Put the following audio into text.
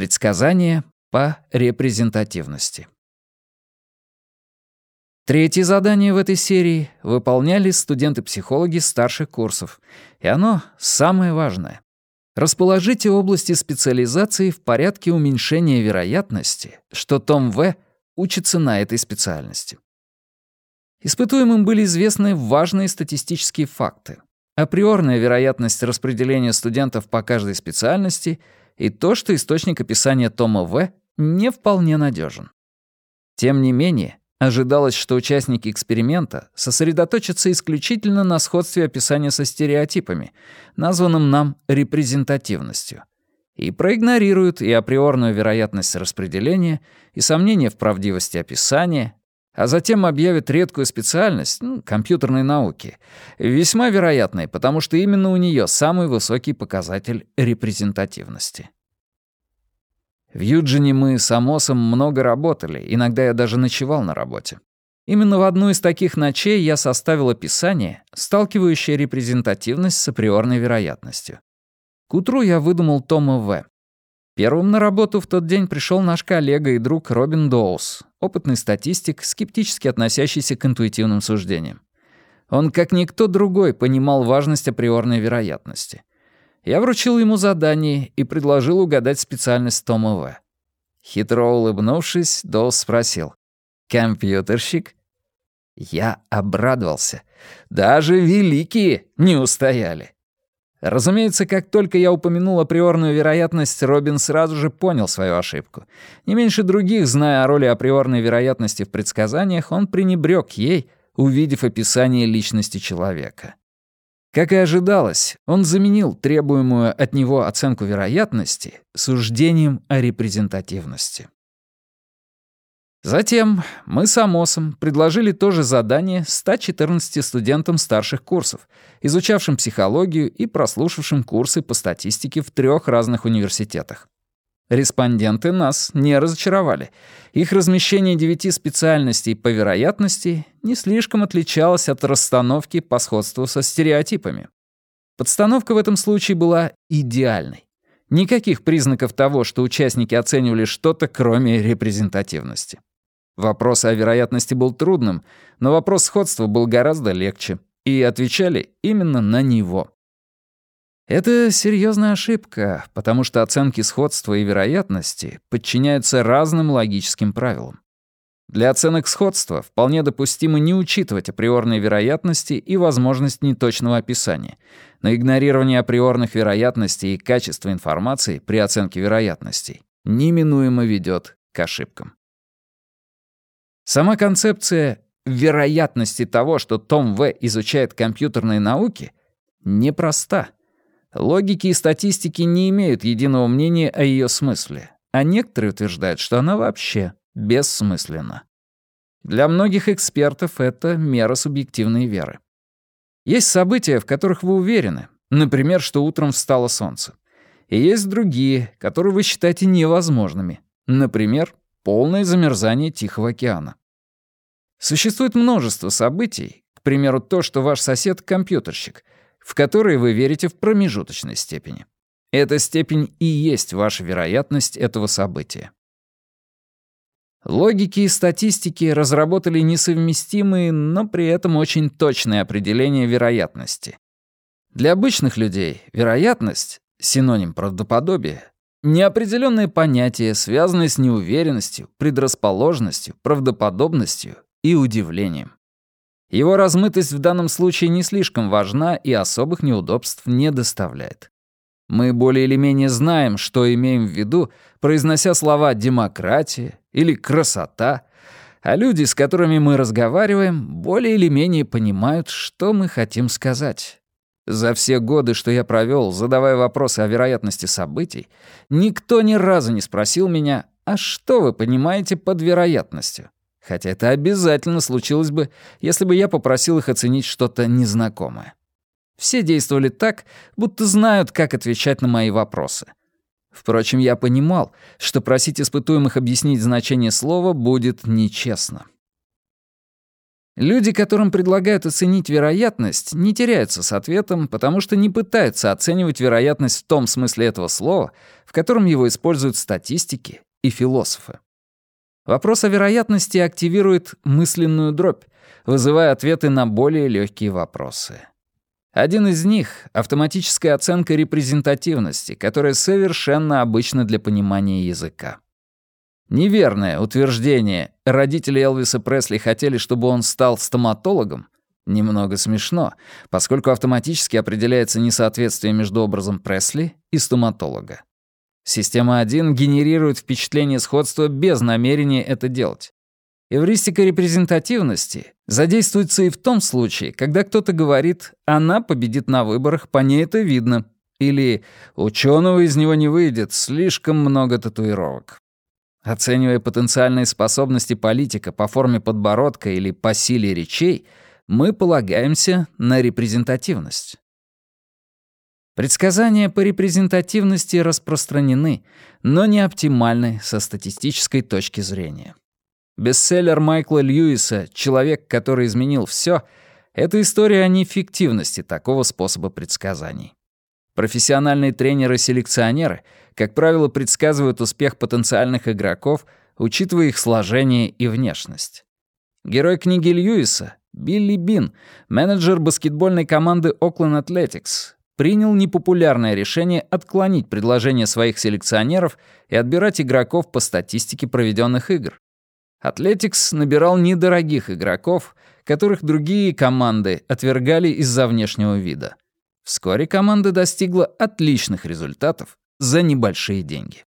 Предсказание по репрезентативности. Третье задание в этой серии выполняли студенты-психологи старших курсов, и оно самое важное. Расположите области специализации в порядке уменьшения вероятности, что Том В. учится на этой специальности. Испытуемым были известны важные статистические факты. Априорная вероятность распределения студентов по каждой специальности и то, что источник описания Тома В. не вполне надежен. Тем не менее, ожидалось, что участники эксперимента сосредоточатся исключительно на сходстве описания со стереотипами, названным нам репрезентативностью, и проигнорируют и априорную вероятность распределения, и сомнения в правдивости описания, а затем объявит редкую специальность, ну, компьютерной науки, весьма вероятной, потому что именно у нее самый высокий показатель репрезентативности. В Юджине мы с Амосом много работали, иногда я даже ночевал на работе. Именно в одну из таких ночей я составил описание, сталкивающее репрезентативность с априорной вероятностью. К утру я выдумал Тома В. Первым на работу в тот день пришел наш коллега и друг Робин Доус, опытный статистик, скептически относящийся к интуитивным суждениям. Он, как никто другой, понимал важность априорной вероятности. Я вручил ему задание и предложил угадать специальность Тома В. Хитро улыбнувшись, Доус спросил. «Компьютерщик?» Я обрадовался. Даже великие не устояли. Разумеется, как только я упомянул априорную вероятность, Робин сразу же понял свою ошибку. Не меньше других, зная о роли априорной вероятности в предсказаниях, он пренебрег ей, увидев описание личности человека. Как и ожидалось, он заменил требуемую от него оценку вероятности суждением о репрезентативности. Затем мы с Амосом предложили то же задание 114 студентам старших курсов, изучавшим психологию и прослушавшим курсы по статистике в трех разных университетах. Респонденты нас не разочаровали. Их размещение девяти специальностей по вероятности не слишком отличалось от расстановки по сходству со стереотипами. Подстановка в этом случае была идеальной. Никаких признаков того, что участники оценивали что-то, кроме репрезентативности. Вопрос о вероятности был трудным, но вопрос сходства был гораздо легче, и отвечали именно на него. Это серьезная ошибка, потому что оценки сходства и вероятности подчиняются разным логическим правилам. Для оценок сходства вполне допустимо не учитывать априорные вероятности и возможность неточного описания, но игнорирование априорных вероятностей и качества информации при оценке вероятностей неминуемо ведет к ошибкам. Сама концепция вероятности того, что Том В. изучает компьютерные науки, непроста. Логики и статистики не имеют единого мнения о ее смысле, а некоторые утверждают, что она вообще бессмысленна. Для многих экспертов это мера субъективной веры. Есть события, в которых вы уверены, например, что утром встало солнце. И есть другие, которые вы считаете невозможными, например, полное замерзание Тихого океана. Существует множество событий, к примеру, то, что ваш сосед — компьютерщик, в которые вы верите в промежуточной степени. Эта степень и есть ваша вероятность этого события. Логики и статистики разработали несовместимые, но при этом очень точные определения вероятности. Для обычных людей вероятность — синоним правдоподобия — неопределенное понятие, связанное с неуверенностью, предрасположенностью, правдоподобностью и удивлением. Его размытость в данном случае не слишком важна и особых неудобств не доставляет. Мы более или менее знаем, что имеем в виду, произнося слова «демократия» или «красота», а люди, с которыми мы разговариваем, более или менее понимают, что мы хотим сказать. За все годы, что я провел, задавая вопросы о вероятности событий, никто ни разу не спросил меня, а что вы понимаете под вероятностью? Хотя это обязательно случилось бы, если бы я попросил их оценить что-то незнакомое. Все действовали так, будто знают, как отвечать на мои вопросы. Впрочем, я понимал, что просить испытуемых объяснить значение слова будет нечестно. Люди, которым предлагают оценить вероятность, не теряются с ответом, потому что не пытаются оценивать вероятность в том смысле этого слова, в котором его используют статистики и философы. Вопрос о вероятности активирует мысленную дробь, вызывая ответы на более легкие вопросы. Один из них — автоматическая оценка репрезентативности, которая совершенно обычна для понимания языка. Неверное утверждение «родители Элвиса Пресли хотели, чтобы он стал стоматологом» немного смешно, поскольку автоматически определяется несоответствие между образом Пресли и стоматолога. Система 1 генерирует впечатление сходства без намерения это делать. Эвристика репрезентативности задействуется и в том случае, когда кто-то говорит «она победит на выборах, по ней это видно», или «ученого из него не выйдет, слишком много татуировок». Оценивая потенциальные способности политика по форме подбородка или по силе речей, мы полагаемся на репрезентативность. Предсказания по репрезентативности распространены, но не оптимальны со статистической точки зрения. Бестселлер Майкла Льюиса «Человек, который изменил все» — это история о неэффективности такого способа предсказаний. Профессиональные тренеры-селекционеры, как правило, предсказывают успех потенциальных игроков, учитывая их сложение и внешность. Герой книги Льюиса, Билли Бин, менеджер баскетбольной команды Oakland Athletics, принял непопулярное решение отклонить предложение своих селекционеров и отбирать игроков по статистике проведенных игр. Атлетикс набирал недорогих игроков, которых другие команды отвергали из-за внешнего вида. Вскоре команда достигла отличных результатов за небольшие деньги.